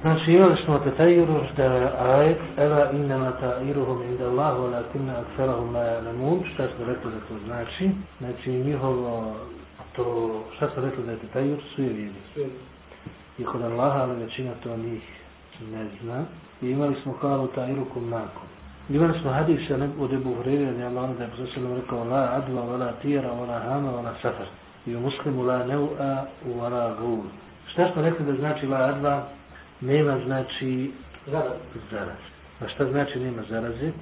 Znači imali smo tetajuru da je ajet Ela innama ta'iruhum inda Allahu lakinna akferahum la ja'lamun šta smo rekli da to znači? Znači njihovo to šta smo rekli da je tetajur suje vijedi i kod Allaha ali većina to njih ne zna. I imali smo kalu ta'irukum nakum imali smo hadis od Ebu Hureyre da je Allah da je posljedno rekao la adva, la tijera, la hama, la safar. I u muslimu la neu'a, la gul šta smo rekli da znači la adva nema znači zaraz. zaraz. A šta znači nema zaraze?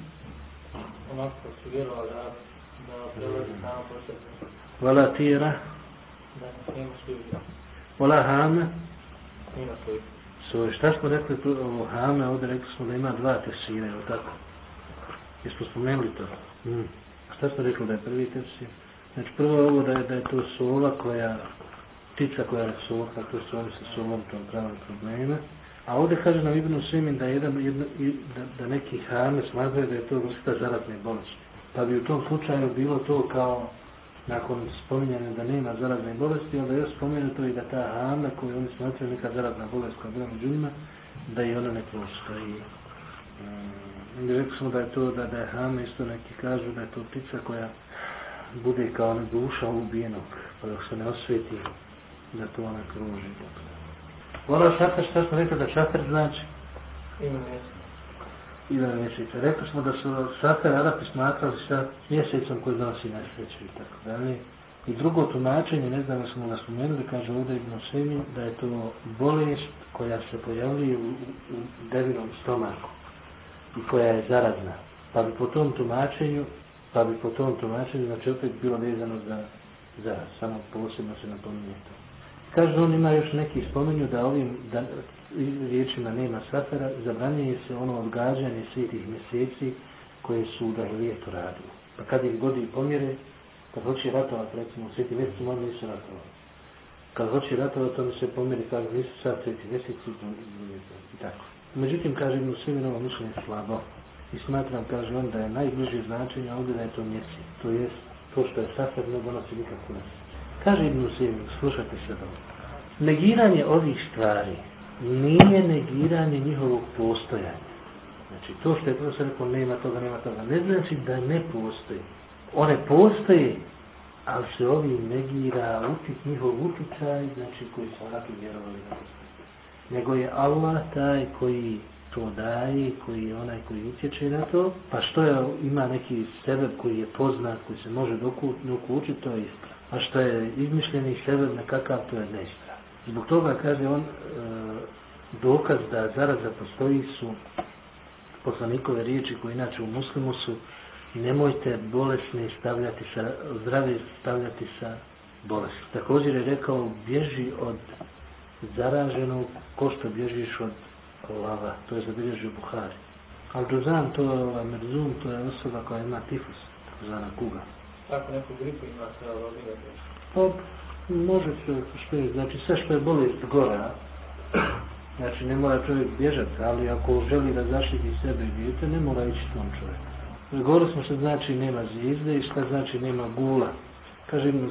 Onako su vjerovali da, da prelazi samo po sebi. Vala tira, Da nema svoju vala hame, Nema svoju. so, šta smo rekli tu o hame, ovdje rekli smo da ima dva tefsira, je tako? Jesmo spomenuli to? Mm. A šta smo rekli da je prvi tefsir? Znači prvo je ovo da je, da je to sova koja, ptica koja je sova, to su oni sa sovom tom pravom probleme. A ovdje kaže nam Ibn Simin da, jedan, jedna, i- da, da neki hame smatraju da je to vrsta zarazne bolesti. Pa bi u tom slučaju bilo to kao nakon spominjanja da nema zarazne bolesti, onda još spomenuto i da ta hame koju oni smatraju neka zarazna bolest koja je bila među njima, da i ona ne postoji. Mm, rekli smo da je to, da, da je hame isto neki kažu da je to ptica koja bude kao ona duša ubijenog, pa dok se ne osveti, da to ona kruži. Vola šafer, šta smo rekli da šafer znači? Ima mjeseca. Rekli smo da su šafer Arapi smatrali sa mjesecom koji donosi nesreću i tako dalje. I drugo tumačenje, ne znam da smo ga spomenuli, kaže ovdje Ibn Semin, da je to bolest koja se pojavljuje u, u, u devinom stomaku i koja je zarazna. Pa bi po tom tumačenju, pa bi po tom tumačenju, znači opet bilo vezano za zaraz, samo posebno se napominje to. Kaže, on ima još neki spomenju da ovim da, riječima nema safera, zabranjuje se ono odgađanje svih tih mjeseci koje su u dahilijetu radili. Pa kad ih godi pomjere, kad hoće ratovati, recimo, u sveti mjeseci, oni nisu ratovali. Kad hoće ratovati, oni se pomjeri, kaže, nisu sad sveti mjeseci, tako. Međutim, kaže, Ibn Simin ovo mišljenje slabo. I smatram, kaže on, da je najbliže značenje ovdje da je to mjesec. To jest, to što je safer ne donosi nikakvu nesreću. Kaže Ibn Simin, slušajte se dobro. Negiranje ovih stvari nije negiranje njihovog postojanja. Znači, to što je profesor rekao, nema toga, nema toga, ne znači da ne postoji. One postoje, ali se ovim negira utit, njihov uticaj, znači koji su onaki vjerovali postoji. Nego je Allah taj koji to daje, koji je onaj koji utječe na to, pa što je, ima neki sebe koji je poznat, koji se može dokučiti, to je ispravno. A što je izmišljeni sebe nekakav, to je neispravno. Zbog toga, kaže on, e, dokaz da zaraza postoji su poslanikove riječi koje inače u muslimu su nemojte bolesne stavljati sa, zdrave stavljati sa bolesti. Također je rekao, bježi od zaraženog ko što bježiš od lava, to je zabilježio Buhari. Al Džuzan, to je Merzum, to je osoba koja ima tifus, takozvana kuga. Ako neku gripu ima se alarmirati. Pa, može se, što znači sve što je bolest gora, znači ne mora čovjek bježati, ali ako želi da zaštiti sebe i dijete, ne mora ići tom čovjeku. Govorili smo se znači nema zvijezde i šta znači nema gula. Kaže Ibn